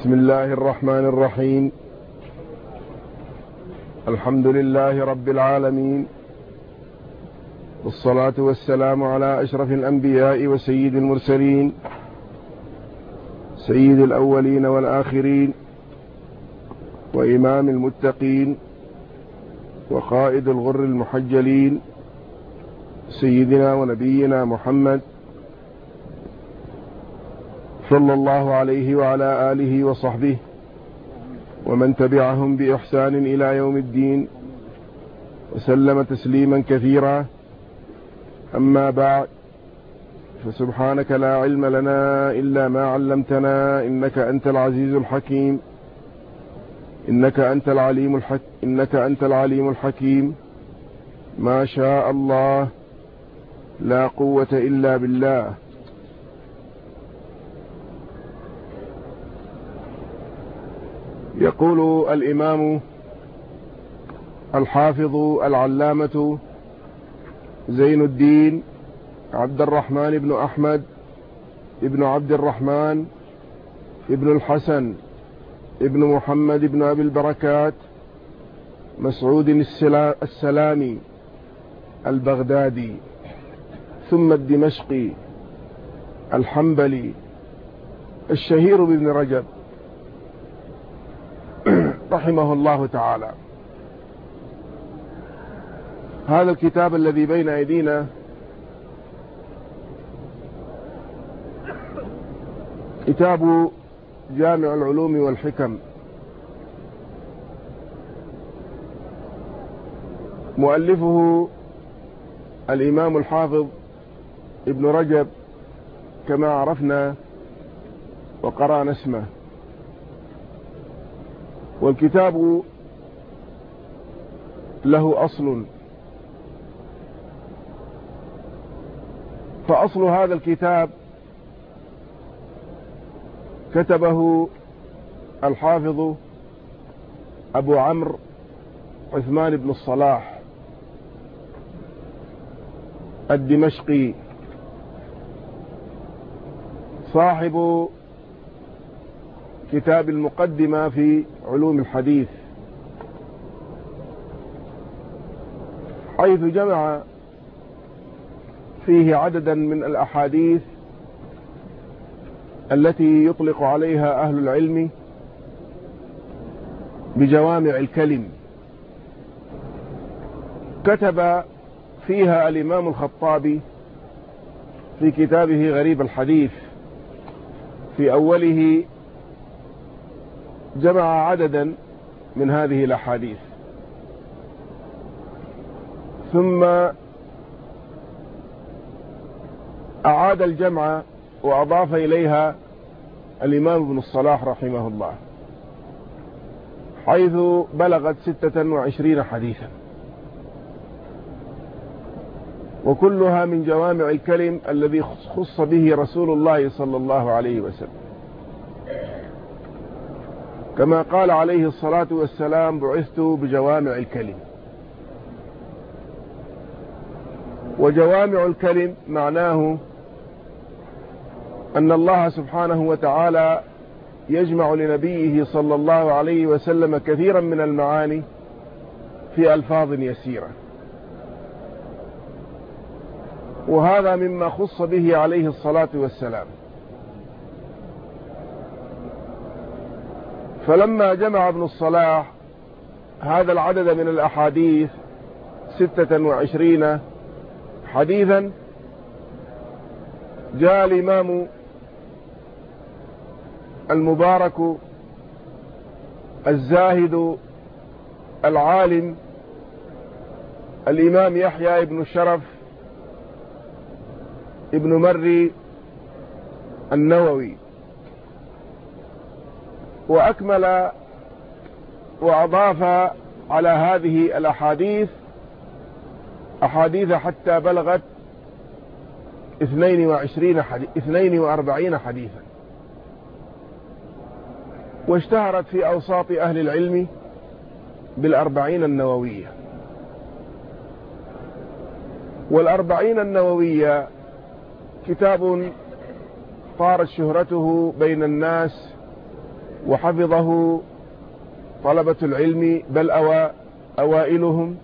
بسم الله الرحمن الرحيم. الحمد لله رب العالمين. والصلاة والسلام على أشرف الأنبياء وسيد المرسلين. سيد الأولين والآخرين. وإمام المتقين. وقائد الغر المحجلين. سيدنا ونبينا محمد. صلى الله عليه وعلى آله وصحبه ومن تبعهم بإحسان إلى يوم الدين وسلم تسليما كثيرا. أما بعد فسبحانك لا علم لنا إلا ما علمتنا إنك أنت العزيز الحكيم إنك أنت العليم الحك إنك أنت العليم الحكيم. ما شاء الله لا قوة إلا بالله. يقول الإمام الحافظ العلامة زين الدين عبد الرحمن بن أحمد ابن عبد الرحمن ابن الحسن ابن محمد بن أبي البركات مسعود السلامي البغدادي ثم الدمشقي الحنبلي الشهير بابن رجب. رحمه الله تعالى. هذا الكتاب الذي بين أيدينا كتاب جامع العلوم والحكم. مؤلفه الإمام الحافظ ابن رجب كما عرفنا وقرأنا اسمه. والكتاب له أصل. فأصل هذا الكتاب كتبه الحافظ أبو عمرو عثمان بن الصلاح الدمشقي صاحب كتاب المقدمة في علوم الحديث. حيث جمع فيه عددا من الأحاديث التي يطلق عليها أهل العلم بجوامع الكلم. كتب فيها الإمام الخطابي في كتابه غريب الحديث في أوله جمع عددا من هذه الأحاديث. ثم أعاد الجمع وأضاف إليها الإمام ابن الصلاح رحمه الله حيث بلغت ستة وعشرين حديثا. وكلها من جوامع الكلم الذي خص به رسول الله صلى الله عليه وسلم. كما قال عليه الصلاة والسلام بعثت بجوامع الكلم. وجوامع الكلم معناه أن الله سبحانه وتعالى يجمع لنبيه صلى الله عليه وسلم كثيرا من المعاني في ألفاظ يسيرة. وهذا مما خص به عليه الصلاة والسلام. فلما جمع ابن الصلاح هذا العدد من الأحاديث ستة وعشرين حديثا جاء الإمام المبارك الزاهد العالم الإمام يحيى ابن الشرف ابن مري النووي. وأكمل وأضاف على هذه الأحاديث أحاديث حتى بلغت 22 حديث 42 حديثا. واشتهرت في أوساط أهل العلم بالأربعين النووية. والأربعين النووية كتاب طارت شهرته بين الناس وحفظه طلبة العلم بل أوائلهم.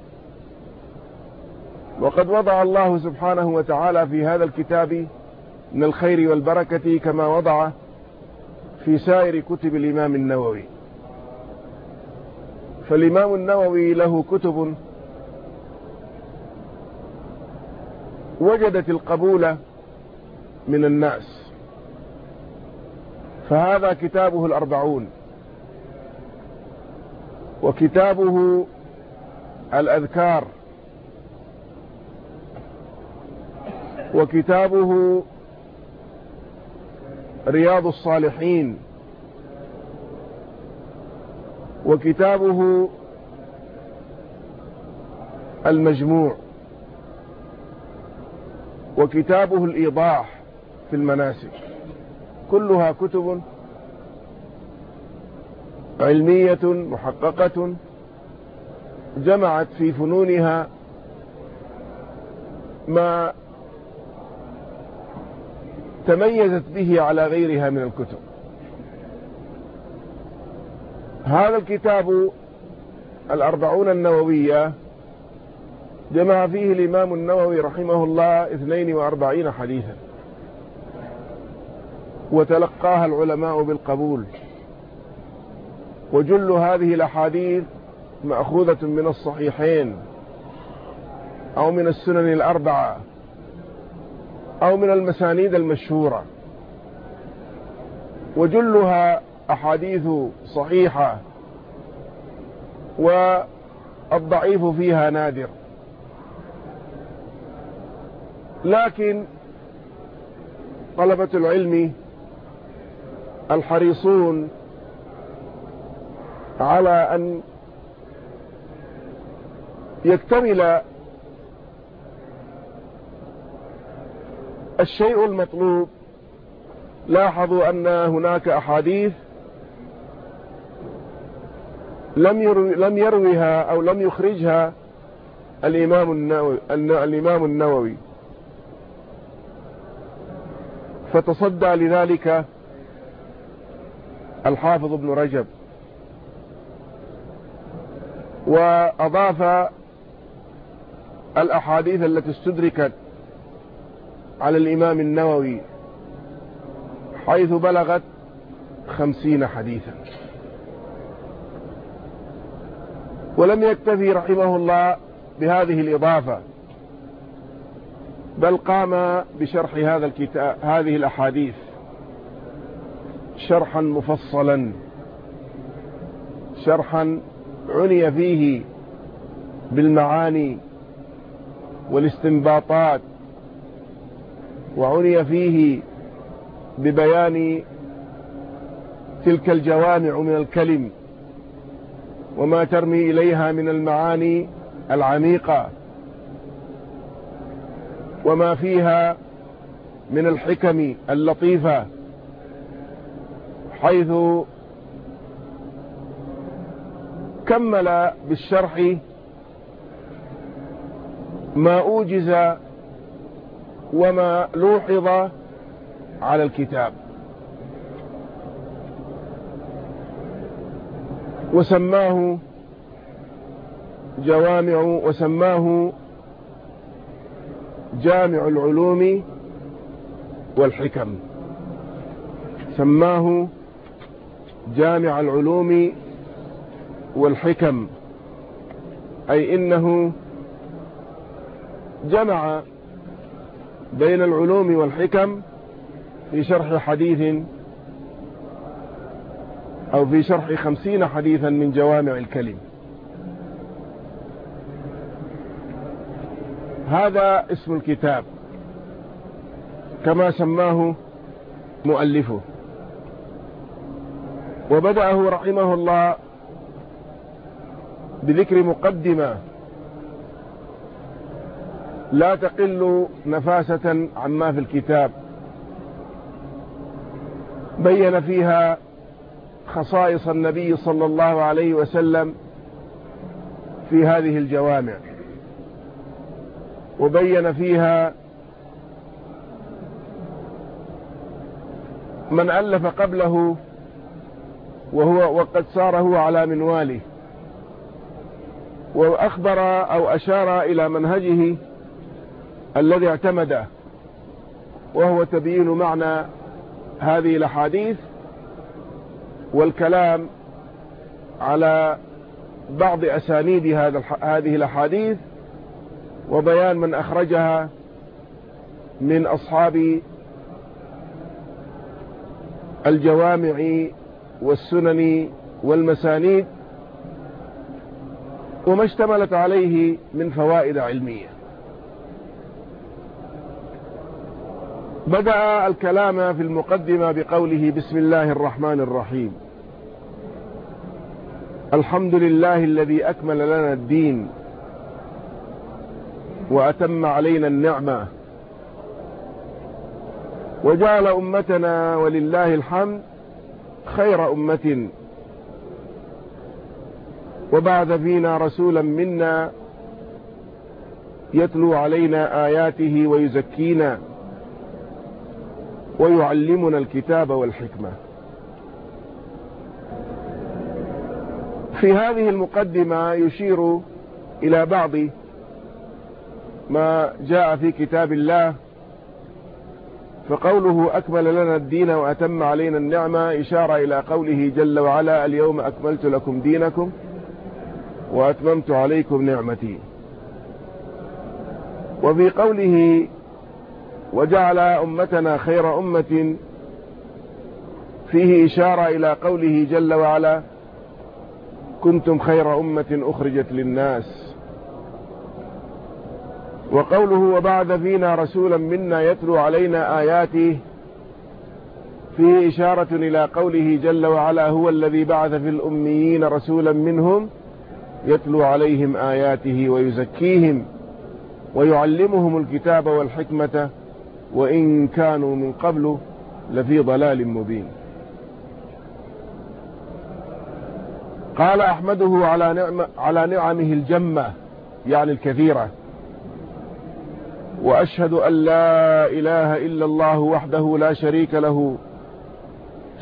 وقد وضع الله سبحانه وتعالى في هذا الكتاب من الخير والبركة كما وضع في سائر كتب الإمام النووي. فالإمام النووي له كتب وجدت القبول من الناس. فهذا كتابه الأربعون. وكتابه الأذكار. وكتابه رياض الصالحين. وكتابه المجموع. وكتابه الإيضاح في المناسك. كلها كتب علمية محققة جمعت في فنونها ما تميزت به على غيرها من الكتب. هذا الكتاب الأربعون النووية جمع فيه الإمام النووي رحمه الله 42 حديثا. وتلقاها العلماء بالقبول. وجل هذه الأحاديث مأخوذة من الصحيحين أو من السنن الأربعة أو من المسانيد المشهورة. وجلها أحاديث صحيحة والضعيف فيها نادر. لكن طلبة العلم الحريصون على أن يكتمل الشيء المطلوب. لاحظوا أن هناك أحاديث لم لم يرويها أو لم يخرجها الإمام النووي, الإمام النووي. فتصدى لذلك الحافظ ابن رجب. وأضاف الأحاديث التي استدركت على الإمام النووي حيث بلغت خمسين حديثا. ولم يكتفي رحمه الله بهذه الإضافة بل قام بشرح هذا الكتاب هذه الأحاديث. شرحا مفصلا. شرحا عني فيه بالمعاني والاستنباطات وعني فيه ببيان تلك الجوامع من الكلم وما ترمي إليها من المعاني العميقة وما فيها من الحكم اللطيفة. حيث كمل بالشرح ما أوجز وما لوحظ على الكتاب. وسماه جوامع وسماه جامع العلوم والحكم. سماه جامع العلوم والحكم أي إنه جمع بين العلوم والحكم في شرح حديث أو في شرح خمسين حديثا من جوامع الكلم. هذا اسم الكتاب كما سماه مؤلفه. وبدأه رحمه الله بذكر مقدمة لا تقل نفاسة عما في الكتاب بين فيها خصائص النبي صلى الله عليه وسلم في هذه الجوامع وبين فيها من ألف قبله وهو وقد صار هو على منواله وأخبر أو أشار إلى منهجه الذي اعتمده وهو تبيين معنى هذه الأحاديث والكلام على بعض أسانيد هذه الأحاديث وبيان من أخرجها من أصحاب الجوامع والسنن والمسانيد وما اشتملت عليه من فوائد علمية. بدأ الكلام في المقدمة بقوله بسم الله الرحمن الرحيم. الحمد لله الذي أكمل لنا الدين وأتم علينا النعمة وجعل أمتنا ولله الحمد خير أمة. وبعث فينا رسولا منا يتلو علينا آياته ويزكينا ويعلمنا الكتاب والحكمة. في هذه المقدمة يشير إلى بعض ما جاء في كتاب الله فقوله أكمل لنا الدين وأتم علينا النعمة إشارة إلى قوله جل وعلا اليوم أكملت لكم دينكم وأتممت عليكم نعمتي. وفي قوله وجعل أمتنا خير أمة فيه إشارة إلى قوله جل وعلا كنتم خير أمة أخرجت للناس. وقوله وبعد فينا رسولا منا يتلو علينا آياته فيه إشارة إلى قوله جل وعلا هو الذي بعث في الأميين رسولا منهم يتلو عليهم آياته ويزكيهم ويعلمهم الكتاب والحكمة وإن كانوا من قبل لفي ضلال مبين. قال أحمده على, نعم على نعمه الجمة يعني الكثيرة. وأشهد أن لا إله إلا الله وحده لا شريك له.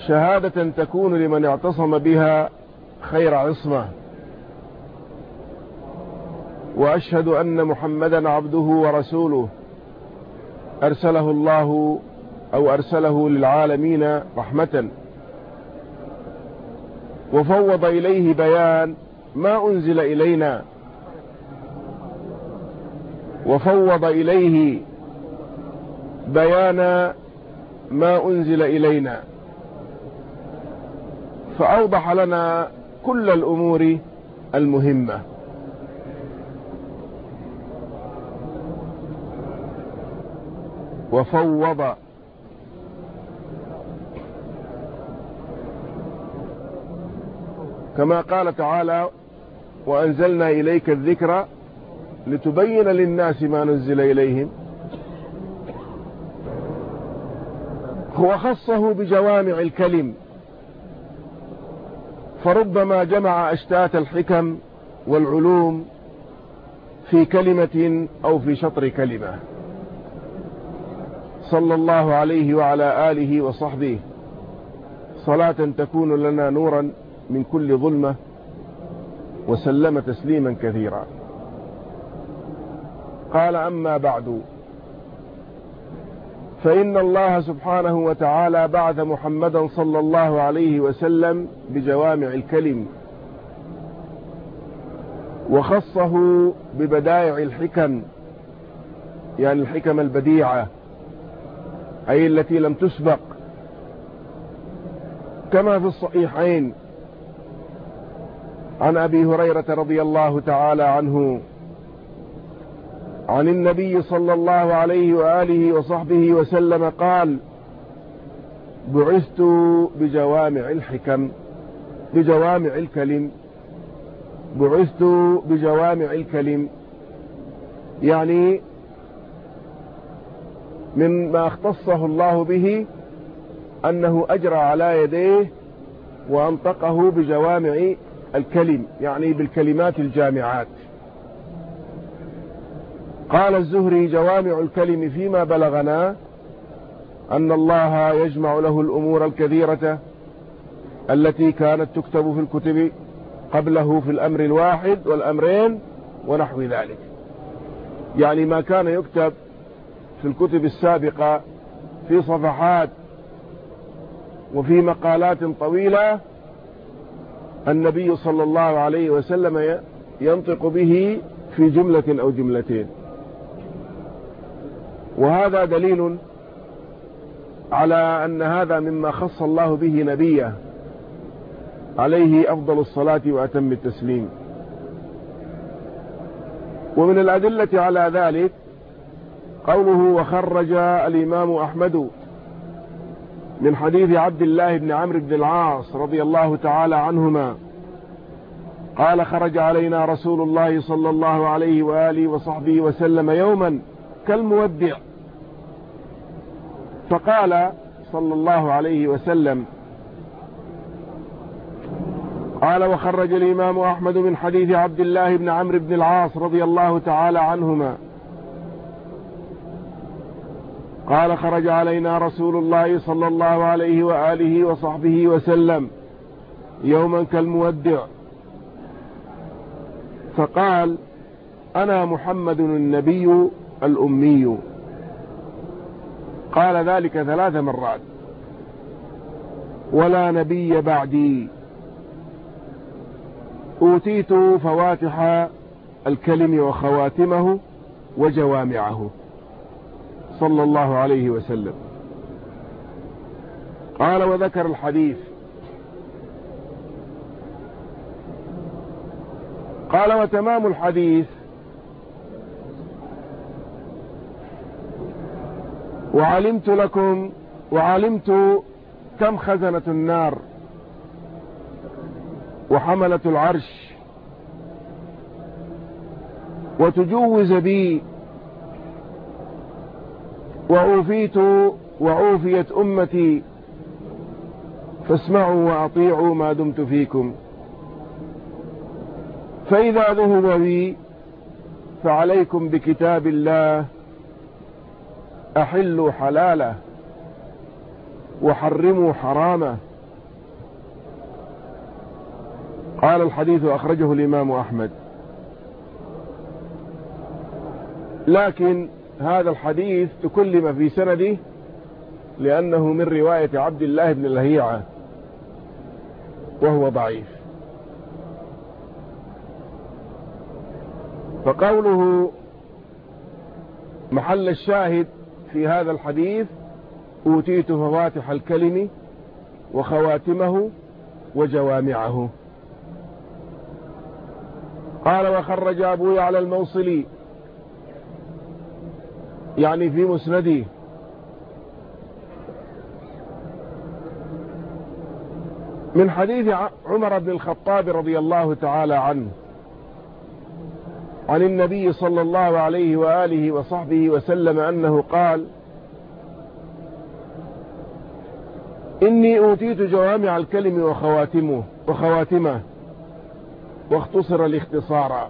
شهادة تكون لمن اعتصم بها خير عصمة. وأشهد أن محمدا عبده ورسوله. أرسله الله أو أرسله للعالمين رحمة. وفوض إليه بيان ما أنزل إلينا. وفوض إليه بيان ما أنزل إلينا. فأوضح لنا كل الأمور المهمة. وفوض كما قال تعالى وأنزلنا إليك الذكر لتبين للناس ما نزل إليهم. هو خصه بجوامع الكلم. فربما جمع أشتات الحكم والعلوم في كلمة أو في شطر كلمة. صلى الله عليه وعلى آله وصحبه. صلاة تكون لنا نورا من كل ظلمة وسلم تسليما كثيرا. قال أما بعد. فإن الله سبحانه وتعالى بعث محمدا صلى الله عليه وسلم بجوامع الكلم. وخصه ببدائع الحكم يعني الحكم البديعة أي التي لم تسبق. كما في الصحيحين عن أبي هريرة رضي الله تعالى عنه عن النبي صلى الله عليه وآله وصحبه وسلم قال بعثت بجوامع الحكم بجوامع الكلم بعثت بجوامع الكلم. يعني مما اختصه الله به أنه أجرى على يديه وأنطقه بجوامع الكلم يعني بالكلمات الجامعات. قال الزهري جوامع الكلم فيما بلغنا أن الله يجمع له الأمور الكثيرة التي كانت تكتب في الكتب قبله في الأمر الواحد والأمرين ونحو ذلك. يعني ما كان يكتب في الكتب السابقة في صفحات وفي مقالات طويلة النبي صلى الله عليه وسلم ينطق به في جملة أو جملتين. وهذا دليل على أن هذا مما خص الله به نبيه عليه أفضل الصلاة وأتم التسليم. ومن الأدلة على ذلك قوله وخرج الإمام أحمد من حديث عبد الله بن عمرو بن العاص رضي الله تعالى عنهما قال خرج علينا رسول الله صلى الله عليه وآله وصحبه وسلم يوما كالمودع. فقال صلى الله عليه وسلم قال وخرج الإمام أحمد من حديث عبد الله بن عمرو بن العاص رضي الله تعالى عنهما. قال خرج علينا رسول الله صلى الله عليه وآله وصحبه وسلم يوما كالمودع. فقال أنا محمد النبي الأمي. قال ذلك ثلاث مرات. ولا نبي بعدي. أوتيت فواتح الكلم وخواتمه وجوامعه. صلى الله عليه وسلم. قال وذكر الحديث. قال وتمام الحديث. وعلمت لكم وعلمت كم خزنة النار وحملة العرش وتجوز بي وعوفيت وعوفيت أمتي فاسمعوا وأطيعوا ما دمت فيكم فإذا ذهب بي فعليكم بكتاب الله أحلوا حلاله وحرموا حرامه. قال الحديث أخرجه الإمام أحمد. لكن هذا الحديث تكلم في سنده لأنه من رواية عبد الله بن الهيعة وهو ضعيف. فقوله محل الشاهد في هذا الحديث أوتيت فواتح الكلم وخواتمه وجوامعه. قال وخرج أبوي على الموصلي يعني في مسنده من حديث عمر بن الخطاب رضي الله تعالى عنه عن النبي صلى الله عليه وآله وصحبه وسلم أنه قال إني أوتيت جوامع الكلم وخواتمه وخواتمه واختصر الاختصار.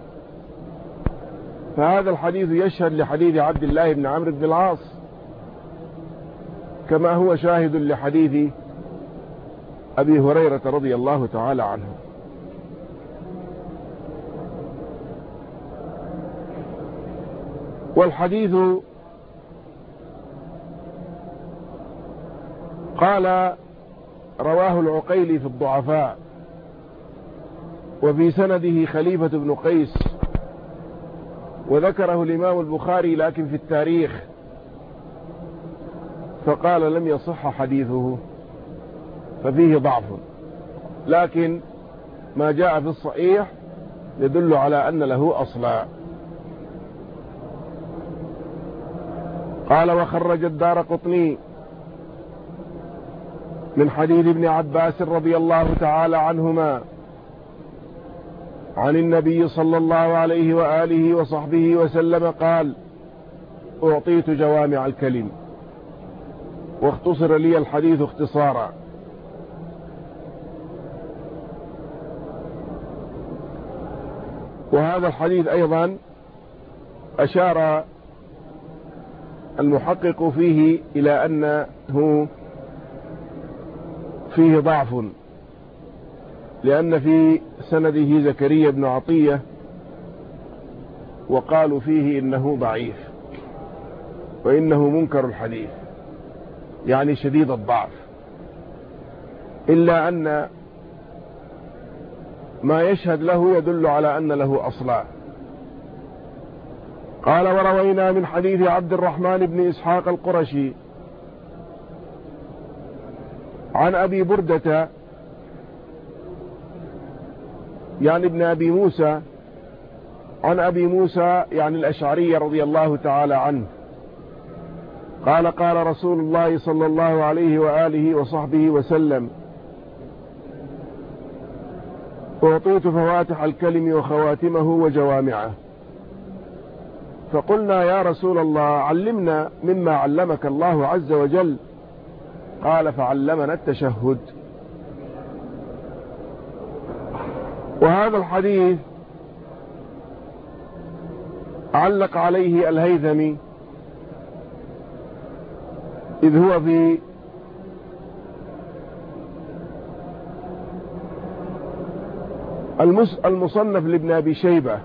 فهذا الحديث يشهد لحديث عبد الله بن عمرو بن العاص كما هو شاهد لحديث أبي هريرة رضي الله تعالى عنه. والحديث قال رواه العقيلي في الضعفاء وفي سنده خليفة بن قيس وذكره الإمام البخاري لكن في التاريخ فقال لم يصح حديثه ففيه ضعف. لكن ما جاء في الصحيح يدل على أن له أصلا. قال وخرج الدار قطني من حديث ابن عباس رضي الله تعالى عنهما عن النبي صلى الله عليه وآله وصحبه وسلم قال أعطيت جوامع الكلم واختصر لي الحديث اختصارا. وهذا الحديث أيضا أشار المحقق فيه إلى أنه فيه ضعف لأن في سنده زكريا بن عطية وقالوا فيه إنه ضعيف وإنه منكر الحديث يعني شديد الضعف. إلا أن ما يشهد له يدل على أن له أصلا قال وروينا من حديث عبد الرحمن بن إسحاق القرشي عن أبي بردة يعني ابن أبي موسى عن أبي موسى يعني الأشعري رضي الله تعالى عنه. قال قال رسول الله صلى الله عليه وآله وصحبه وسلم أعطيت فواتح الكلم وخواتمه وجوامعه. فقلنا يا رسول الله علمنا مما علمك الله عز وجل. قال فعلمنا التشهد. وهذا الحديث علق عليه الهيثمي إذ هو في المصنف لابن أبي شيبة.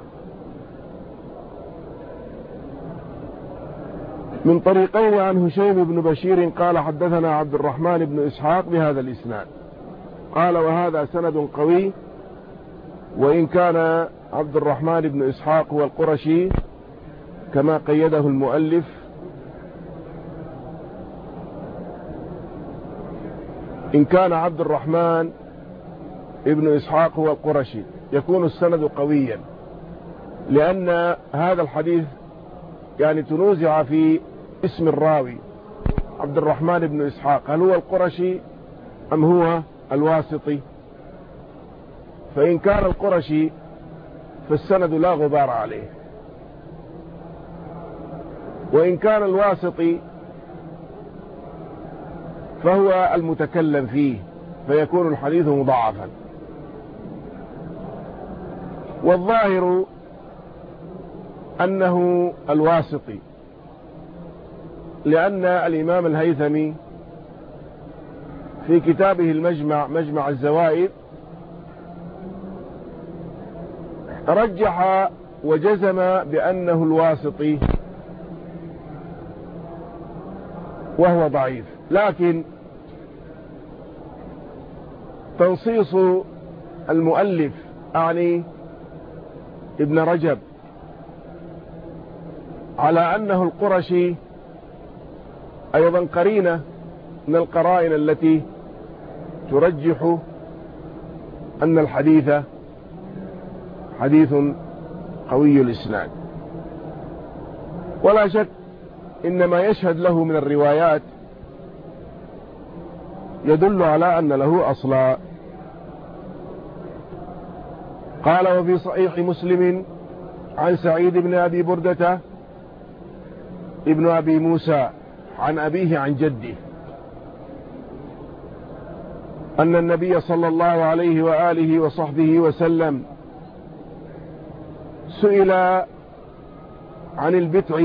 من طريقين عن هشيم بن بشير قال حدثنا عبد الرحمن بن إسحاق بهذا الإسناد. قال وهذا سند قوي وإن كان عبد الرحمن بن إسحاق هو القرشي كما قيده المؤلف. إن كان عبد الرحمن ابن إسحاق هو القرشي يكون السند قويا لأن هذا الحديث يعني تنوزع في اسم الراوي عبد الرحمن بن إسحاق. هل هو القرشي أم هو الواسطي؟ فإن كان القرشي فالسند لا غبار عليه. وإن كان الواسطي فهو المتكلم فيه فيكون الحديث مضاعفا. والظاهر أنه الواسطي. لأن الإمام الهيثمي في كتابه المجمع مجمع الزوائد رجح وجزم بأنه الواسطي وهو ضعيف. لكن تنصيص المؤلف أعني ابن رجب على أنه القرشي أيضا قرينة من القرائن التي ترجح أن الحديث حديث قوي الإسناد. ولا شك إن ما يشهد له من الروايات يدل على أن له أصلا قال وفي صحيح مسلم عن سعيد بن أبي بردة ابن أبي موسى عن أبيه عن جده. أن النبي صلى الله عليه وآله وصحبه وسلم سئل عن البتع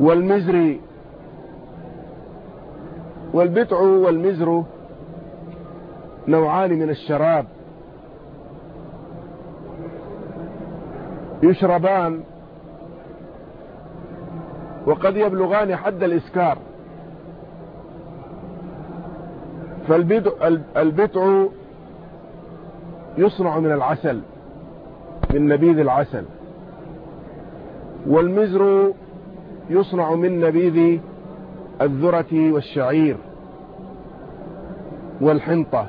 والمزر والبتع والمزر نوعان من الشراب يشربان وقد يبلغان حد الإسكار. فالبتع يصنع من العسل من نبيذ العسل. والمزر يصنع من نبيذ الذرة والشعير والحنطة.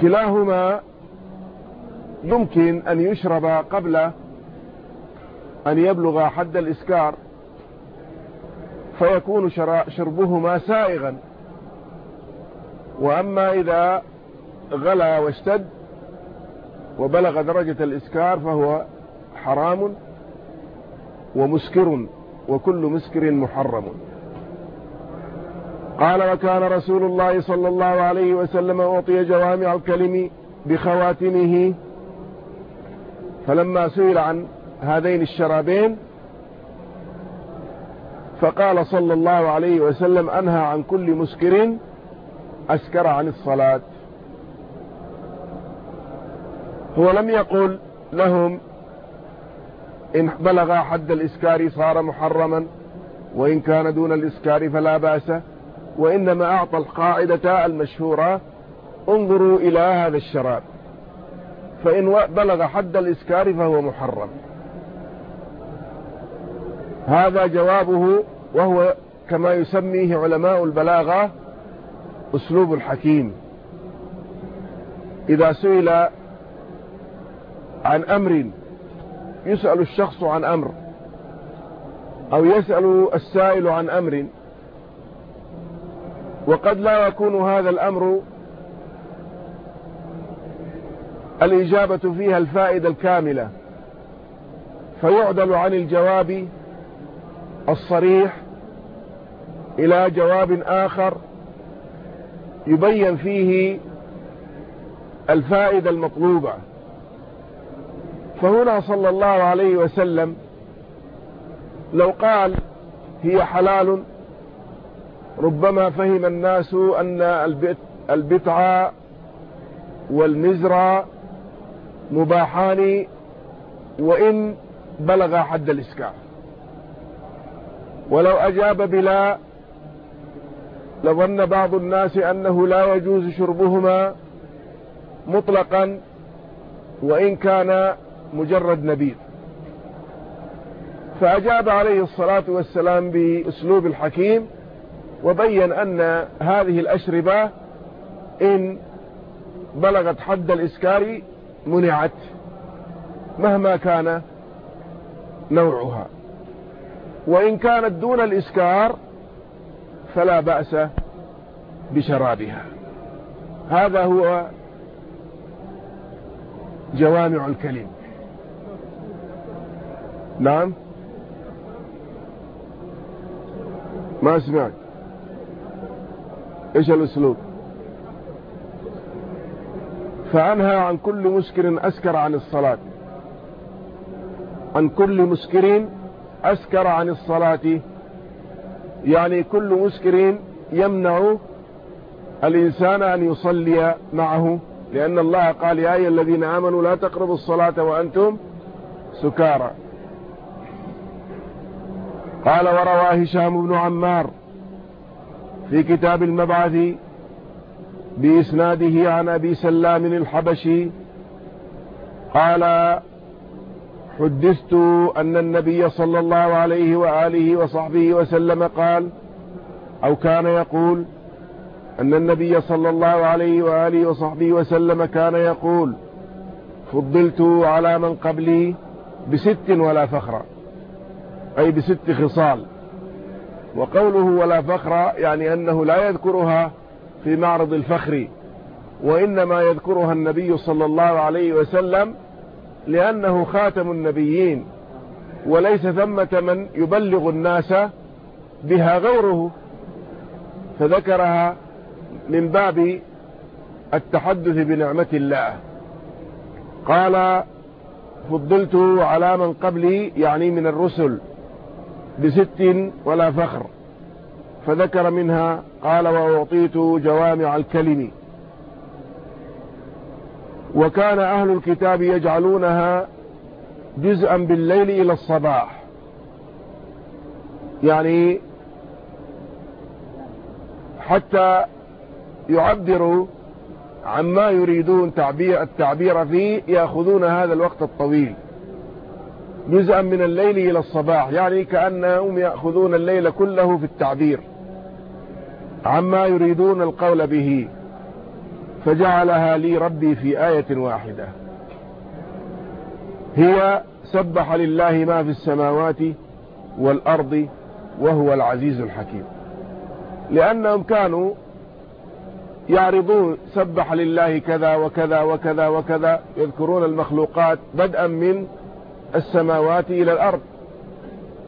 كلاهما يمكن أن يشرب قبل أن يبلغ حد الإسكار فيكون شربهما سائغا. وأما إذا غلى واشتد وبلغ درجة الإسكار فهو حرام ومسكر وكل مسكر محرم. قال وكان رسول الله صلى الله عليه وسلم أعطي جوامع الكلم بخواتمه فلما سئل عن هذين الشرابين فقال صلى الله عليه وسلم أنهى عن كل مسكر أسكر عن الصلاة. هو لم يقل لهم إن بلغ حد الإسكار صار محرما وإن كان دون الإسكار فلا بأس وإنما أعطى القاعدة المشهورة انظروا إلى هذا الشراب. فإن بلغ حد الإسكار فهو محرم. هذا جوابه وهو كما يسميه علماء البلاغة أسلوب الحكيم. إذا سئل عن أمر يسأل الشخص عن أمر أو يسأل السائل عن أمر وقد لا يكون هذا الأمر الإجابة فيها الفائدة الكاملة فيعدل عن الجواب الصريح إلى جواب آخر يبين فيه الفائدة المطلوبة. فهنا صلى الله عليه وسلم لو قال هي حلال ربما فهم الناس أن البتع والمزرى مباحان وإن بلغ حد الإسكار ولو أجاب بلا لظن بعض الناس أنه لا يجوز شربهما مطلقا وإن كان مجرد نبيذ. فأجاب عليه الصلاة والسلام بأسلوب الحكيم وبين أن هذه الأشربة إن بلغت حد الإسكار منعت مهما كان نوعها. وإن كانت دون الإسكار فلا بأس بشرابها. هذا هو جوامع الكلم. نعم؟ ما سمعت؟ إيش الأسلوب؟ فانهى عن كل مسكر أسكر عن الصلاة. عن كل مسكر أسكر عن الصلاة. يعني كل مسكر يمنع الإنسان أن يصلي معه. لأن الله قال يا أيها الذين آمنوا لا تقربوا الصلاة وأنتم سكارى. قال وروى هشام بن عمار في كتاب المبعث بإسناده عن أبي سلام الحبشي قال حدثت أن النبي صلى الله عليه وآله وصحبه وسلم قال أو كان يقول أن النبي صلى الله عليه وآله وصحبه وسلم كان يقول فضلت على من قبلي بست ولا فخر أي بست خصال وقوله ولا فخر يعني أنه لا يذكرها في معرض الفخر وإنما يذكرها النبي صلى الله عليه وسلم لأنه خاتم النبيين وليس ثمة من يبلغ الناس بها غيره. فذكرها من باب التحدث بنعمة الله. قال فضلت على من قبلي يعني من الرسل بست ولا فخر. فذكر منها قال وأعطيت جوامع الكلم. وكان أهل الكتاب يجعلونها جزءا بالليل إلى الصباح. يعني حتى يعبروا عما يريدون تعبير التعبير فيه يأخذون هذا الوقت الطويل. جزءا من الليل إلى الصباح. يعني كأنهم يأخذون الليل كله في التعبير. عما يريدون القول به فجعلها لي ربي في آية واحدة. هي سبح لله ما في السماوات والأرض وهو العزيز الحكيم. لأنهم كانوا يعرضون سبح لله كذا وكذا وكذا وكذا يذكرون المخلوقات بدءا من السماوات إلى الأرض.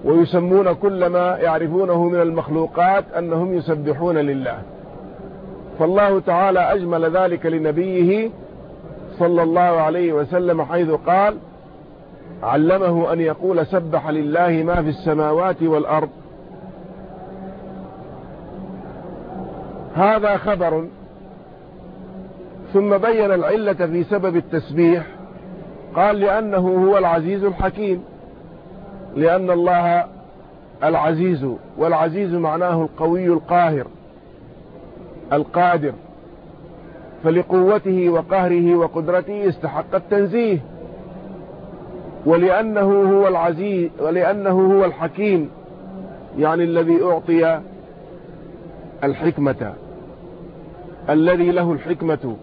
ويسمون كل ما يعرفونه من المخلوقات أنهم يسبحون لله. فالله تعالى أجمل ذلك لنبيه صلى الله عليه وسلم حيث قال علمه أن يقول سبح لله ما في السماوات والأرض. هذا خبر. ثم بين العلة في سبب التسبيح. قال لأنه هو العزيز الحكيم. لأن الله العزيز والعزيز معناه القوي القاهر القادر فلقوته وقهره وقدرته استحق التنزيه ولأنه هو العزيز ولأنه هو الحكيم يعني الذي أعطي الحكمة الذي له الحكمة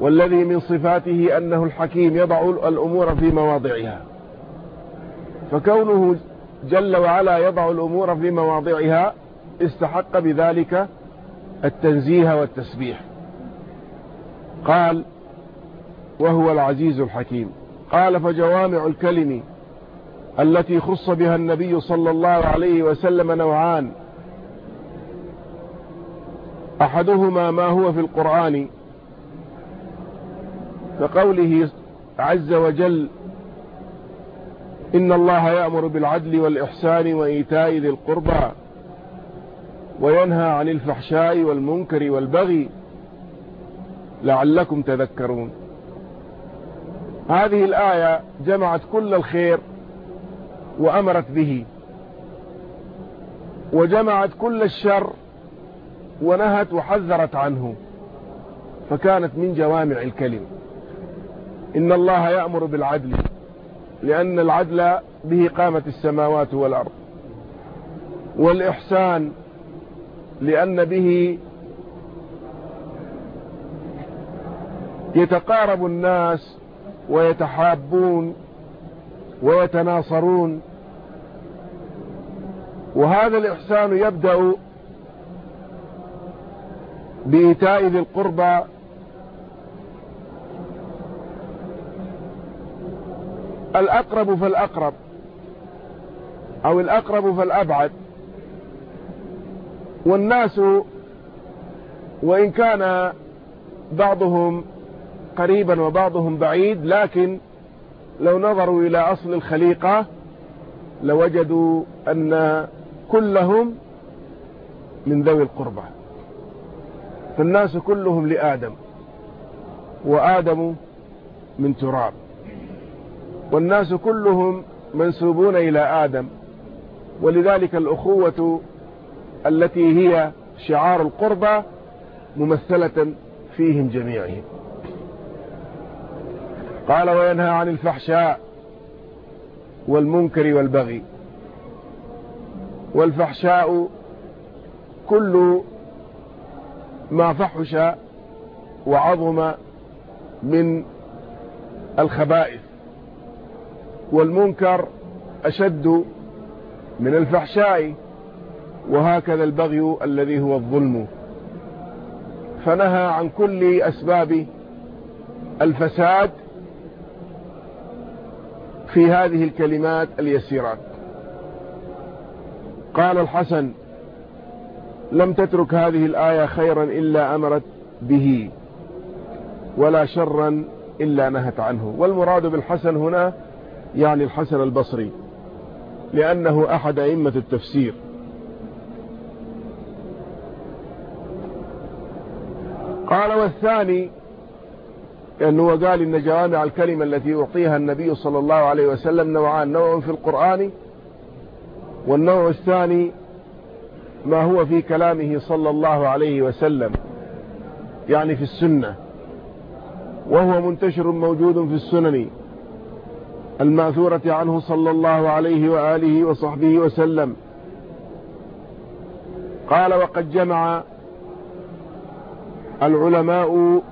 والذي من صفاته أنه الحكيم يضع الأمور في مواضعها. فكونه جل وعلا يضع الأمور في مواضعها استحق بذلك التنزيه والتسبيح. قال وهو العزيز الحكيم. قال فجوامع الكلم التي خص بها النبي صلى الله عليه وسلم نوعان. أحدهما ما هو في القرآن كقوله عز وجل إن الله يأمر بالعدل والإحسان وإيتاء ذي القربى وينهى عن الفحشاء والمنكر والبغي لعلكم تذكرون. هذه الآية جمعت كل الخير وأمرت به وجمعت كل الشر ونهت وحذرت عنه فكانت من جوامع الكلم. إن الله يأمر بالعدل لأن العدل به قامت السماوات والأرض. والإحسان لأن به يتقارب الناس ويتحابون ويتناصرون. وهذا الإحسان يبدأ بإيتاء ذي القربى الأقرب فالأقرب. أو الأقرب فالأبعد. والناس وإن كان بعضهم قريبا وبعضهم بعيد لكن لو نظروا إلى أصل الخليقة لوجدوا أن كلهم من ذوي القربى. فالناس كلهم لآدم. وآدم من تراب. والناس كلهم منسوبون إلى آدم. ولذلك الأخوة التي هي شعار القربى ممثلة فيهم جميعهم. قال وينهى عن الفحشاء والمنكر والبغي. والفحشاء كل ما فحش وعظم من الخبائث. والمنكر أشد من الفحشاء وهكذا البغي الذي هو الظلم. فنهى عن كل أسباب الفساد في هذه الكلمات اليسيرات. قال الحسن لم تترك هذه الآية خيرا إلا أمرت به ولا شرا إلا نهت عنه. والمراد بالحسن هنا يعني الحسن البصري لأنه أحد أئمة التفسير. قال والثاني لأنه قال إن جوامع الكلمة التي أعطيها النبي صلى الله عليه وسلم نوعان نوع في القرآن والنوع الثاني ما هو في كلامه صلى الله عليه وسلم يعني في السنة وهو منتشر موجود في السنن. المأثورة عنه صلى الله عليه وآله وصحبه وسلم. قال وقد جمع العلماء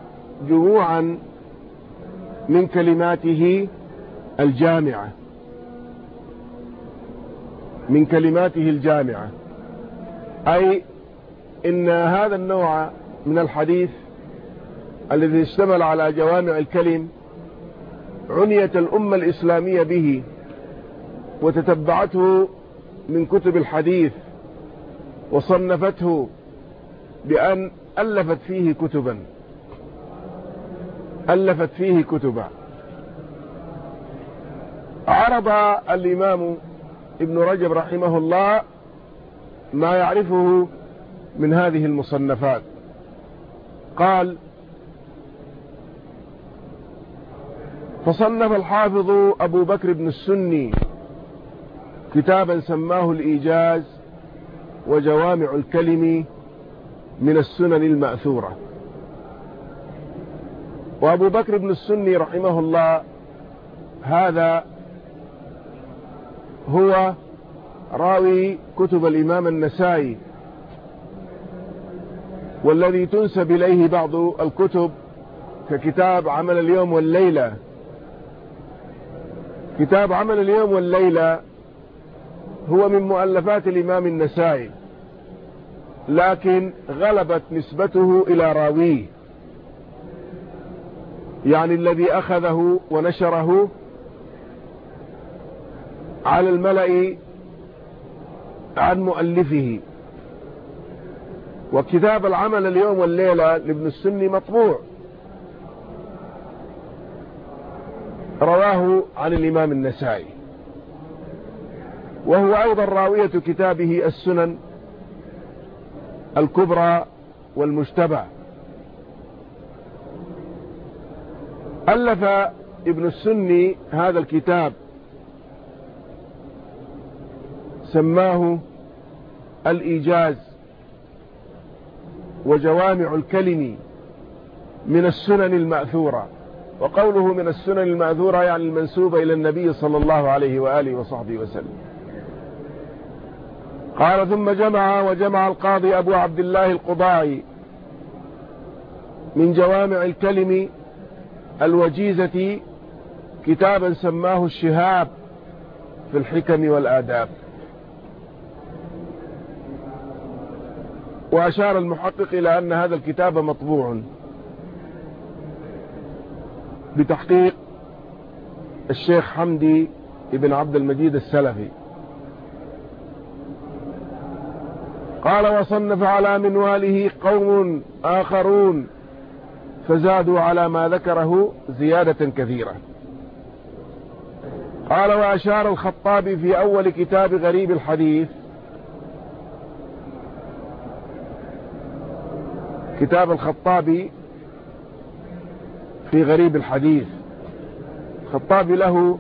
جموعا من كلماته الجامعة. من كلماته الجامعة. أي إن هذا النوع من الحديث الذي اشتمل على جوامع الكلم عنيت الأمة الإسلامية به وتتبعته من كتب الحديث وصنفته بأن ألفت فيه كتبا. ألفت فيه كتبا. عرض الإمام ابن رجب رحمه الله ما يعرفه من هذه المصنفات. قال فصنف الحافظ أبو بكر بن السني كتابا سماه الإيجاز وجوامع الكلم من السنن المأثورة. وأبو بكر بن السني رحمه الله هذا هو راوي كتب الإمام النسائي والذي تنسب إليه بعض الكتب ككتاب عمل اليوم والليلة. كتاب عمل اليوم والليلة هو من مؤلفات الإمام النسائي لكن غلبت نسبته إلى راويه. يعني الذي أخذه ونشره على الملأ عن مؤلفه. وكتاب العمل اليوم والليلة لابن السني مطبوع. رواه عن الإمام النسائي. وهو أيضا راوية كتابه السنن الكبرى والمجتبى. ألف ابن السني هذا الكتاب سماه الإيجاز وجوامع الكلم من السنن المأثورة. وقوله من السنن المأثورة يعني المنسوبة إلى النبي صلى الله عليه وآله وصحبه وسلم. قال ثم جمع وجمع القاضي أبو عبد الله القضاعي من جوامع الكلم الوجيزة كتابا سماه الشهاب في الحكم والآداب. وأشار المحقق إلى أن هذا الكتاب مطبوع. بتحقيق الشيخ حمدي ابن عبد المجيد السلفي. قال وصنف على منواله قوم آخرون فزادوا على ما ذكره زيادة كثيرة. قال وأشار الخطابي في أول كتاب غريب الحديث كتاب الخطابي في غريب الحديث. الخطابي له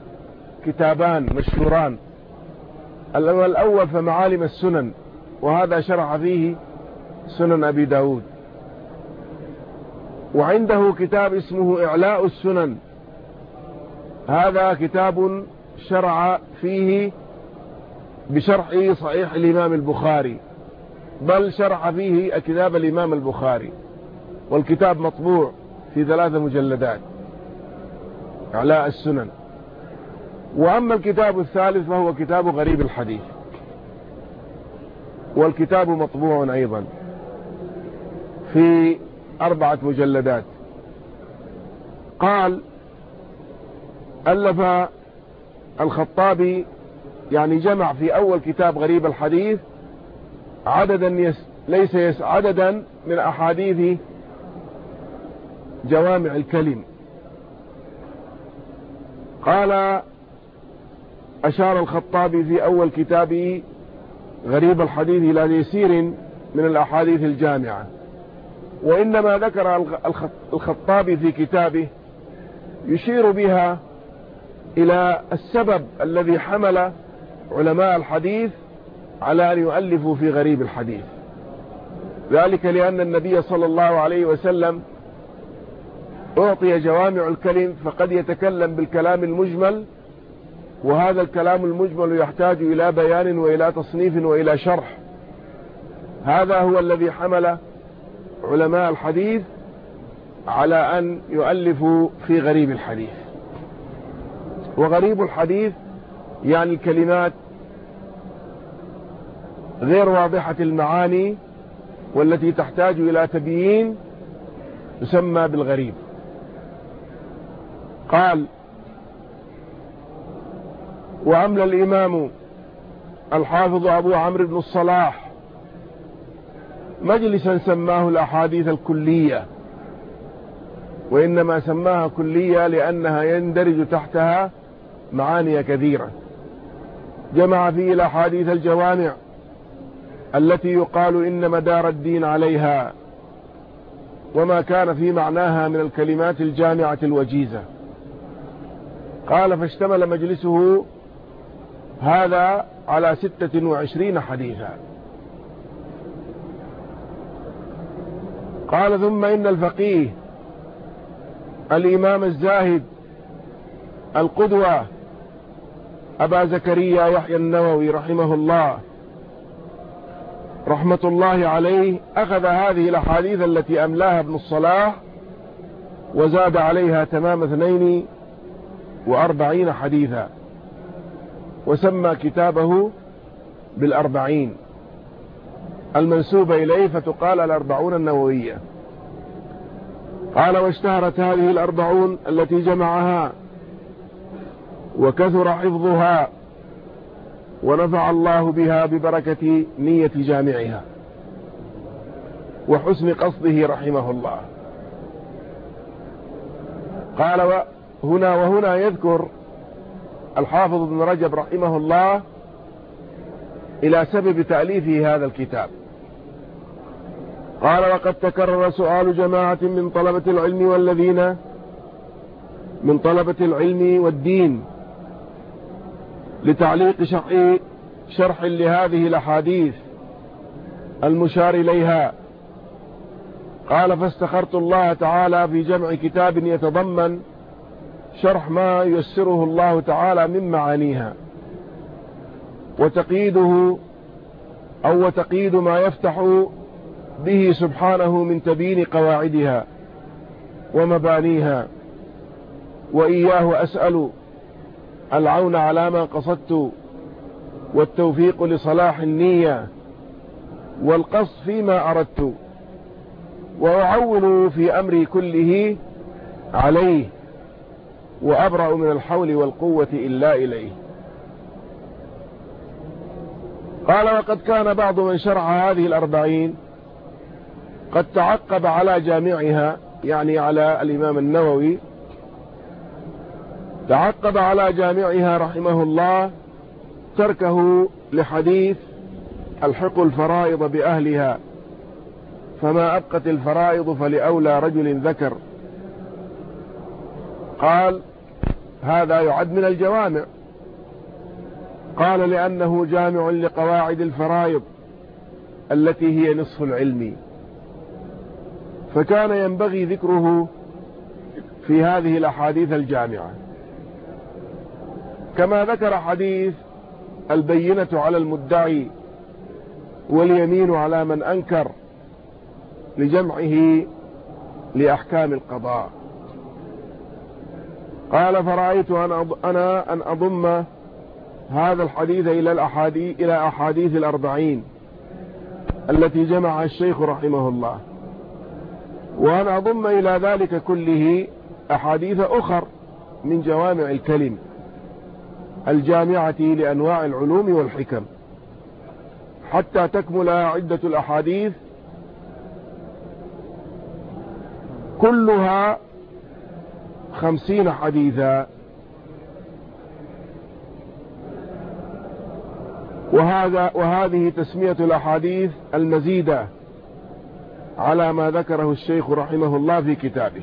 كتابان مشهوران. الأول فمعالم السنن وهذا شرح فيه سنن أبي داود. وعنده كتاب اسمه إعلاء السنن. هذا كتاب شرع فيه بشرح صحيح الإمام البخاري بل شرح فيه كتاب الإمام البخاري. والكتاب مطبوع. في ثلاثة مجلدات إعلاء السنن. وأما الكتاب الثالث فهو كتاب غريب الحديث. والكتاب مطبوع أيضا في أربعة مجلدات. قال ألف الخطابي يعني جمع في أول كتاب غريب الحديث عددا يس ليس يس عددا من أحاديث جوامع الكلم. قال أشار الخطابي في أول كتابه غريب الحديث إلى يسير من الأحاديث الجامعة. وإنما ذكر الخطابي في كتابه يشير بها إلى السبب الذي حمل علماء الحديث على أن يؤلفوا في غريب الحديث. ذلك لأن النبي صلى الله عليه وسلم أعطي جوامع الكلم فقد يتكلم بالكلام المجمل وهذا الكلام المجمل يحتاج إلى بيان وإلى تصنيف وإلى شرح. هذا هو الذي حمل علماء الحديث على أن يؤلفوا في غريب الحديث. وغريب الحديث يعني الكلمات غير واضحة المعاني والتي تحتاج إلى تبيين تسمى بالغريب. قال وعمل الإمام الحافظ أبو عمرو بن الصلاح مجلسا سماه الأحاديث الكلية وإنما سماها كلية لأنها يندرج تحتها معاني كثيرة. جمع فيه الأحاديث الجوامع التي يقال إن مدار الدين عليها وما كان في معناها من الكلمات الجامعة الوجيزة. قال فاشتمل مجلسه هذا على ستة وعشرين حديثا. قال ثم إن الفقيه الإمام الزاهد القدوة أبا زكريا يحيى النووي رحمه الله رحمة الله عليه أخذ هذه الأحاديث التي أملاها ابن الصلاح وزاد عليها تمام اثنين وأربعين حديثا. وسمى كتابه بالأربعين. المنسوبة إليه فتقال الأربعون النووية. قال واشتهرت هذه الأربعون التي جمعها وكثر حفظها ونفع الله بها ببركة نية جامعها. وحسن قصده رحمه الله. قال هنا وهنا يذكر الحافظ ابن رجب رحمه الله إلى سبب تأليفه هذا الكتاب. قال وقد تكرر سؤال جماعة من طلبة العلم والذين من طلبة العلم والدين لتعليق شرح, شرح لهذه الأحاديث المشار إليها. قال فاستخرت الله تعالى في جمع كتاب يتضمن شرح ما ييسره الله تعالى من معانيها. وتقييده أو وتقييد ما يفتح به سبحانه من تبيين قواعدها ومبانيها. وإياه أسأل العون على ما قصدت والتوفيق لصلاح النية والقصد فيما أردت. وأعول في أمري كله عليه وأبرأ من الحول والقوة إلا إليه. قال وقد كان بعض من شرع هذه الأربعين قد تعقب على جامعها يعني على الإمام النووي تعقب على جامعها رحمه الله تركه لحديث الحق الفرائض بأهلها فما أبقت الفرائض فلأولى رجل ذكر. قال هذا يعد من الجوامع. قال لأنه جامع لقواعد الفرائض التي هي نصف العلم. فكان ينبغي ذكره في هذه الأحاديث الجامعة. كما ذكر حديث البينة على المدعي واليمين على من أنكر لجمعه لأحكام القضاء. قال فرأيت أن أنا أن أضم هذا الحديث إلى الأحاديث إلى أحاديث الأربعين التي جمعها الشيخ رحمه الله. وأن أضم إلى ذلك كله أحاديث أخر من جوامع الكلم الجامعة لأنواع العلوم والحكم. حتى تكمل عدة الأحاديث كلها خمسين حديثا. وهذا وهذه تسمية الأحاديث المزيدة على ما ذكره الشيخ رحمه الله في كتابه.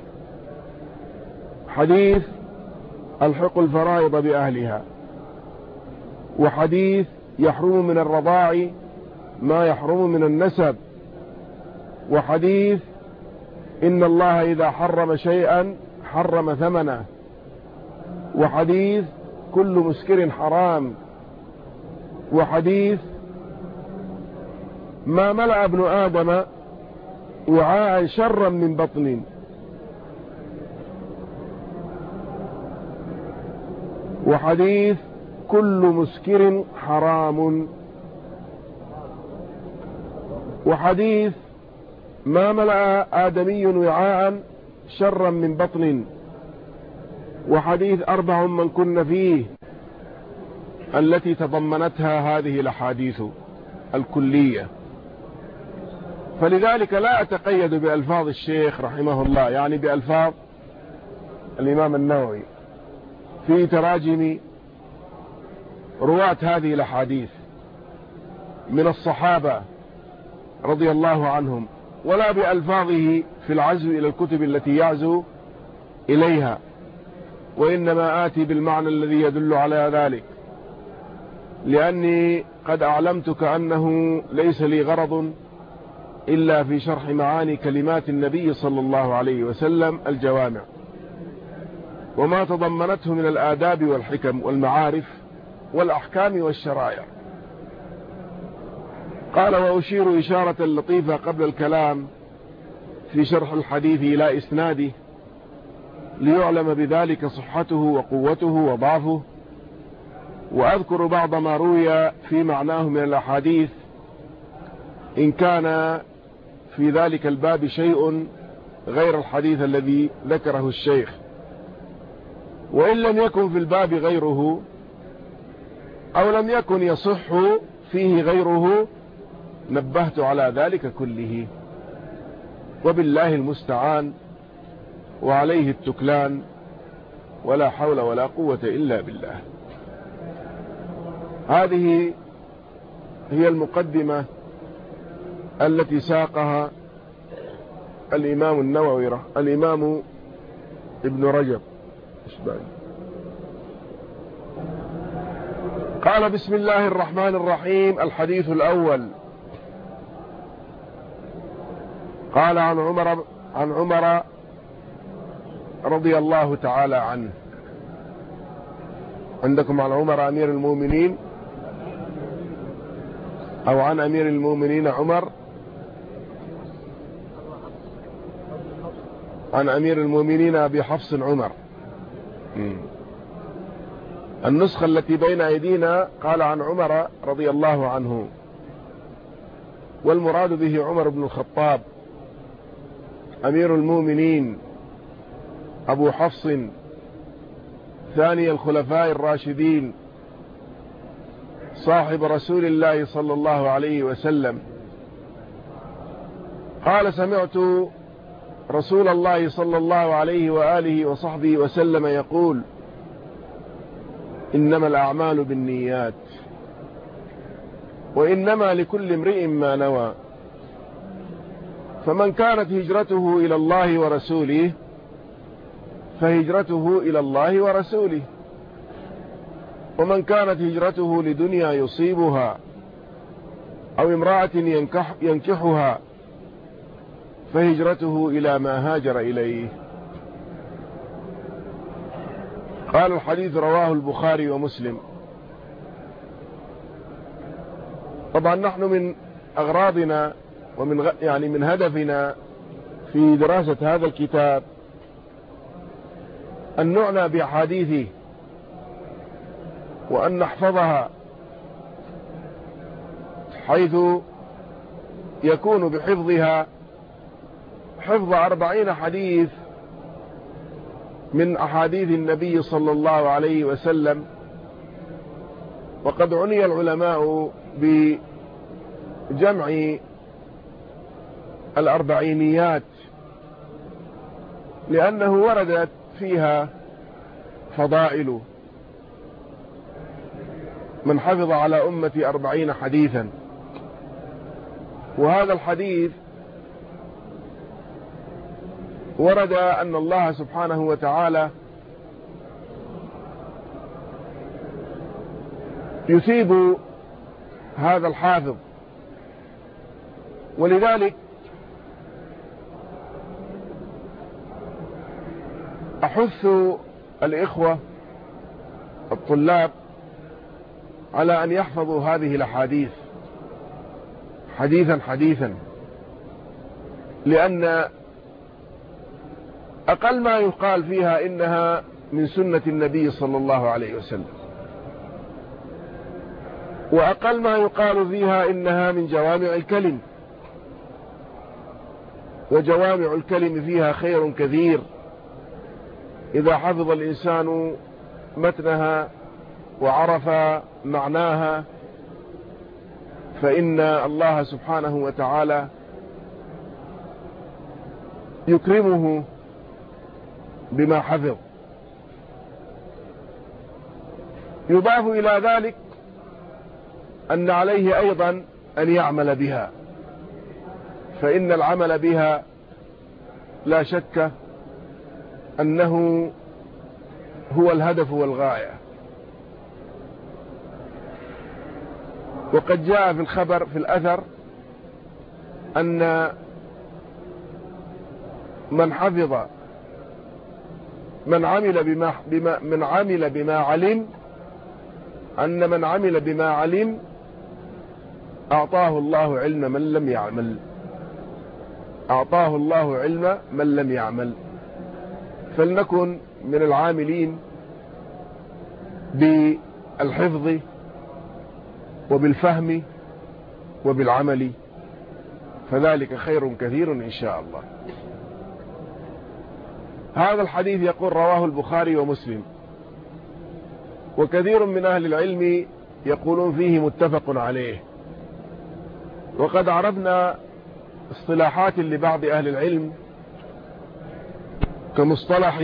حديث الحق الفرائض بأهلها. وحديث يحرم من الرضاع ما يحرم من النسب. وحديث إن الله إذا حرم شيئا حرم ثمنه. وحديث كل مسكر حرام. وحديث ما ملأ ابن آدم وعاء شرا من بطن. وحديث كل مسكر حرام. وحديث ما ملأ آدمي وعاء شرا من بطن وحديث أربع من كن فيه التي تضمنتها هذه الأحاديث الكلية. فلذلك لا أتقيد بألفاظ الشيخ رحمه الله يعني بألفاظ الإمام النووي. في تراجم رواة هذه الأحاديث من الصحابة رضي الله عنهم ولا بألفاظه في العزو إلى الكتب التي يعزو إليها وإنما آتي بالمعنى الذي يدل على ذلك. لأني قد أعلمتك أنه ليس لي غرض إلا في شرح معاني كلمات النبي صلى الله عليه وسلم الجوامع. وما تضمنته من الآداب والحكم والمعارف والأحكام والشرائع. قال وأشير إشارة لطيفة قبل الكلام في شرح الحديث إلى إسناده ليعلم بذلك صحته وقوته وضعفه وأذكر بعض ما روي في معناه من الأحاديث إن كان في ذلك الباب شيء غير الحديث الذي ذكره الشيخ. وإن لم يكن في الباب غيره أو لم يكن يصح فيه غيره نبهت على ذلك كله. وبالله المستعان وعليه التكلان ولا حول ولا قوة إلا بالله. هذه هي المقدمة التي ساقها الإمام النووي الإمام ابن رجب. قال بسم الله الرحمن الرحيم الحديث الأول. قال عن عمر عن عمر رضي الله تعالى عنه. عندكم عن عمر أمير المؤمنين؟ أو عن أمير المؤمنين عمر؟ عن أمير المؤمنين أبي حفص عمر. النسخة التي بين أيدينا قال عن عمر رضي الله عنه. والمراد به عمر بن الخطاب. أمير المؤمنين أبو حفص ثاني الخلفاء الراشدين صاحب رسول الله صلى الله عليه وسلم. قال سمعت رسول الله صلى الله عليه وآله وصحبه وسلم يقول إنما الأعمال بالنيات وإنما لكل امرئ ما نوى. فمن كانت هجرته إلى الله ورسوله فهجرته إلى الله ورسوله. ومن كانت هجرته لدنيا يصيبها أو امرأة ينكح ينكحها فهجرته إلى ما هاجر إليه. قال الحديث رواه البخاري ومسلم. طبعا نحن من أغراضنا ومن يعني من هدفنا في دراسة هذا الكتاب أن نعنى بأحاديثه وأن نحفظها حيث يكون بحفظها حفظ أربعين حديث من أحاديث النبي صلى الله عليه وسلم وقد عني العلماء بجمع الأربعينيات لأنه وردت فيها فضائل. من حفظ على أمة أربعين حديثا. وهذا الحديث ورد أن الله سبحانه وتعالى يثيب هذا الحافظ. ولذلك أحث الإخوة الطلاب على أن يحفظوا هذه الأحاديث حديثا حديثا لأن أقل ما يقال فيها إنها من سنة النبي صلى الله عليه وسلم وأقل ما يقال فيها إنها من جوامع الكلم وجوامع الكلم فيها خير كثير. إذا حفظ الإنسان متنها وعرف معناها فإن الله سبحانه وتعالى يكرمه بما حفظ. يضاف إلى ذلك أن عليه أيضا أن يعمل بها فإن العمل بها لا شك أنه هو الهدف والغاية. وقد جاء في الخبر في الأثر أن من حفظ من عمل بما, بما من عمل بما علم أن من عمل بما علم أعطاه الله علم من لم يعمل. أعطاه الله علم من لم يعمل. فلنكن من العاملين بالحفظ وبالفهم وبالعمل فذلك خير كثير إن شاء الله. هذا الحديث يقول رواه البخاري ومسلم وكثير من أهل العلم يقولون فيه متفق عليه. وقد عرفنا اصطلاحات لبعض أهل العلم كمصطلح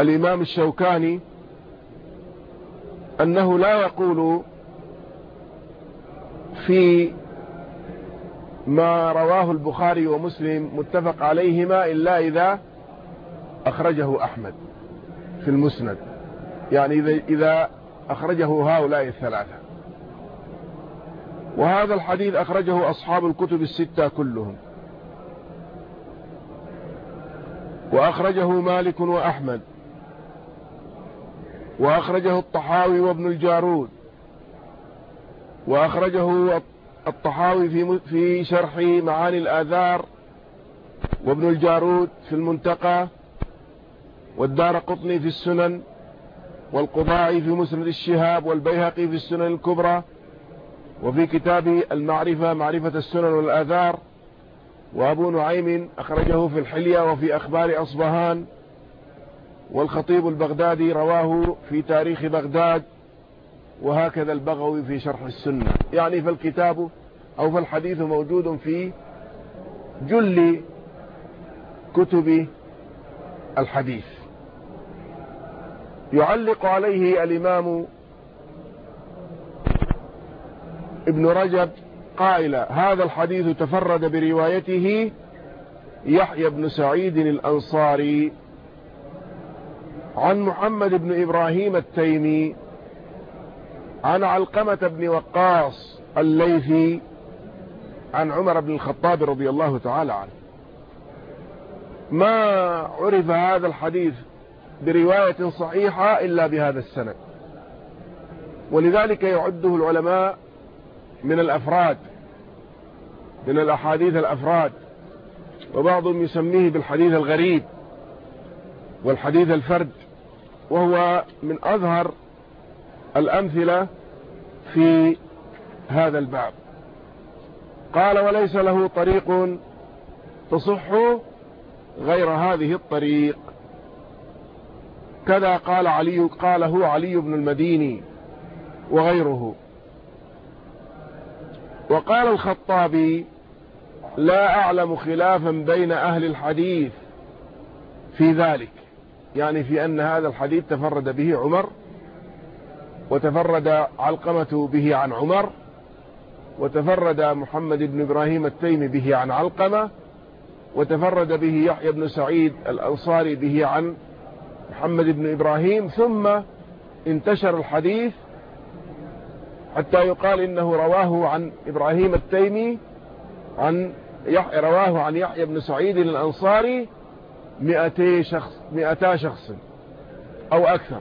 الإمام الشوكاني أنه لا يقول في ما رواه البخاري ومسلم متفق عليهما إلا إذا أخرجه أحمد في المسند. يعني إذا أخرجه هؤلاء الثلاثة. وهذا الحديث أخرجه أصحاب الكتب الستة كلهم. وأخرجه مالك وأحمد. وأخرجه الطحاوي وابن الجارود. وأخرجه الطحاوي في في شرح معاني الآثار وابن الجارود في المنتقى. والدار قطني في السنن. والقضاعي في مسند الشهاب. والبيهقي في السنن الكبرى. وفي كتاب المعرفة معرفة السنن والآثار وأبو نعيم أخرجه في الحلية وفي أخبار أصبهان والخطيب البغدادي رواه في تاريخ بغداد وهكذا البغوي في شرح السنة. يعني فالكتاب أو فالحديث موجود في جل كتب الحديث. يعلق عليه الإمام ابن رجب قائلا هذا الحديث تفرد بروايته يحيى بن سعيد الأنصاري عن محمد بن إبراهيم التيمي عن علقمة بن وقاص الليثي عن عمر بن الخطاب رضي الله تعالى عنه. ما عرف هذا الحديث برواية صحيحة إلا بهذا السند. ولذلك يعده العلماء من الأفراد من الأحاديث الأفراد وبعضهم يسميه بالحديث الغريب والحديث الفرد وهو من أظهر الأمثلة في هذا الباب. قال وليس له طريق تصح غير هذه الطريق. كذا قال علي قاله علي بن المديني وغيره. وقال الخطابي لا أعلم خلافا بين أهل الحديث في ذلك. يعني في أن هذا الحديث تفرد به عمر وتفرد علقمة به عن عمر وتفرد محمد بن إبراهيم التيمي به عن علقمة وتفرد به يحيى بن سعيد الأنصاري به عن محمد بن إبراهيم. ثم انتشر الحديث حتى يقال إنه رواه عن إبراهيم التيمي عن رواه عن يحيى بن سعيد الأنصاري مئتي شخص مئتا شخص أو أكثر.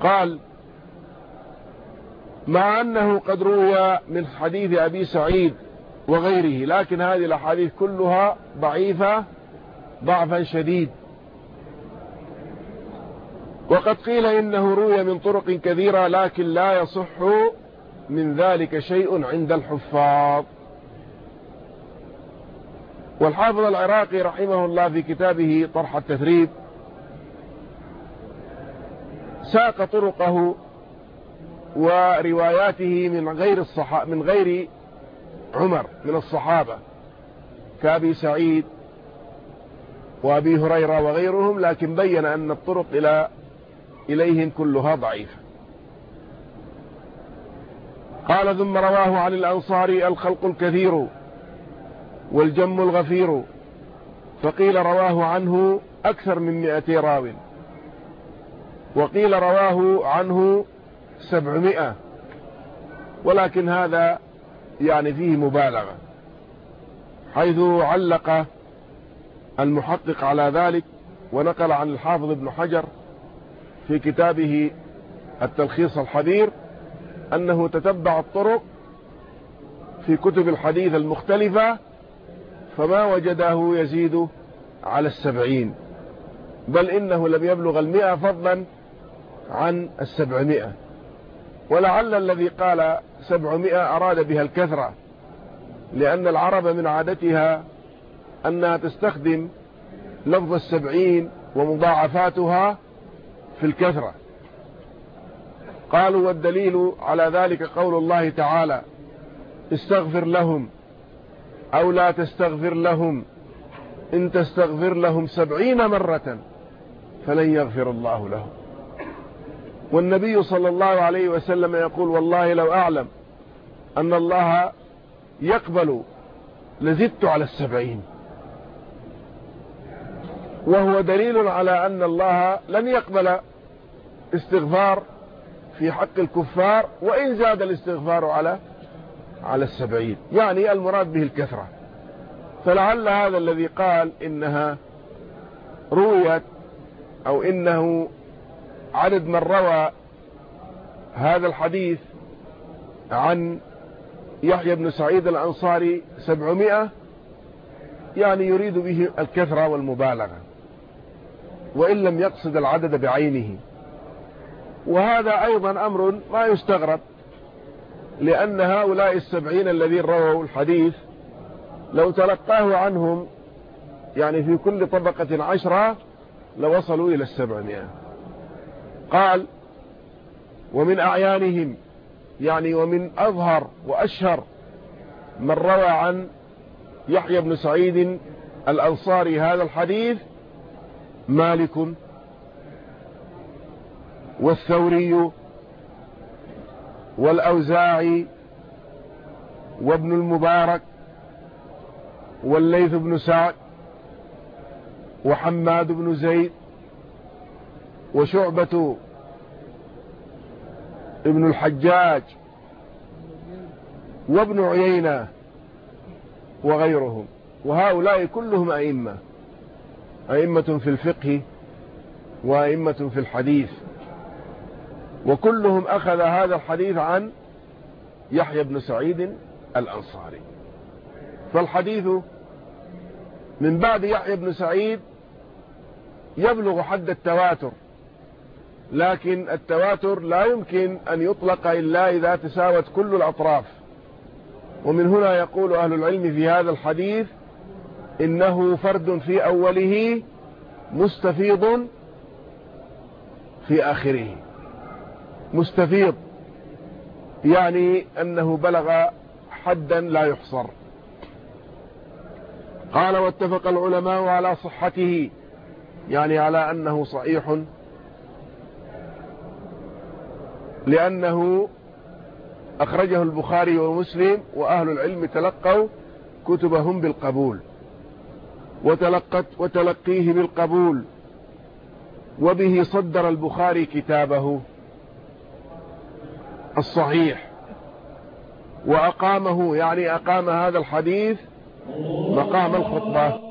قال مع أنه قد روى من حديث أبي سعيد وغيره لكن هذه الأحاديث كلها ضعيفة ضعفا شديد. وقد قيل إنه روي من طرق كثيرة لكن لا يصح من ذلك شيء عند الحفاظ. والحافظ العراقي رحمه الله في كتابه طرح التثريب ساق طرقه ورواياته من غير الصحابة من غير عمر من الصحابة كأبي سعيد وأبي هريرة وغيرهم لكن بين أن الطرق إلى إليهم كلها ضعيفة. قال ثم رواه عن الأنصار الخلق الكثير والجم الغفير فقيل رواه عنه أكثر من مئتي راو. وقيل رواه عنه سبعمائة ولكن هذا يعني فيه مبالغة حيث علق المحقق على ذلك ونقل عن الحافظ ابن حجر في كتابه التلخيص الحبير أنه تتبع الطرق في كتب الحديث المختلفة فما وجده يزيد على السبعين. بل إنه لم يبلغ المئة فضلا عن السبعمائة. ولعل الذي قال سبعمائة أراد بها الكثرة لأن العرب من عادتها أنها تستخدم لفظ السبعين ومضاعفاتها في الكثرة. قالوا والدليل على ذلك قول الله تعالى استغفر لهم أو لا تستغفر لهم إن تستغفر لهم سبعين مرة فلن يغفر الله لهم. والنبي صلى الله عليه وسلم يقول والله لو أعلم أن الله يقبل لزدت على السبعين. وهو دليل على أن الله لن يقبل استغفار في حق الكفار وإن زاد الاستغفار على على السبعين. يعني المراد به الكثرة. فلعل هذا الذي قال إنها رويت أو إنه عدد من روى هذا الحديث عن يحيى بن سعيد الأنصاري سبعمائة يعني يريد به الكثرة والمبالغة وإن لم يقصد العدد بعينه. وهذا أيضا أمر ما يستغرب لأن هؤلاء السبعين الذين رووا الحديث لو تلقاه عنهم يعني في كل طبقة عشرة لوصلوا إلى السبعمائة. قال ومن أعيانهم يعني ومن أظهر وأشهر من روى عن يحيى بن سعيد الأنصاري هذا الحديث مالك. والثوري والأوزاعي وابن المبارك والليث بن سعد وحماد بن زيد وشعبة ابن الحجاج وابن عيينة وغيرهم. وهؤلاء كلهم أئمة. أئمة في الفقه وأئمة في الحديث. وكلهم أخذ هذا الحديث عن يحيى بن سعيد الأنصاري. فالحديث من بعد يحيى بن سعيد يبلغ حد التواتر لكن التواتر لا يمكن أن يطلق إلا إذا تساوت كل الأطراف. ومن هنا يقول أهل العلم في هذا الحديث إنه فرد في أوله مستفيض في آخره. مستفيض يعني أنه بلغ حدا لا يحصر. قال واتفق العلماء على صحته يعني على أنه صحيح لأنه أخرجه البخاري ومسلم وأهل العلم تلقوا كتبهم بالقبول وتلقت وتلقيه بالقبول وبه صدر البخاري كتابه. الصحيح. وأقامه يعني أقام هذا الحديث مقام الخطبة.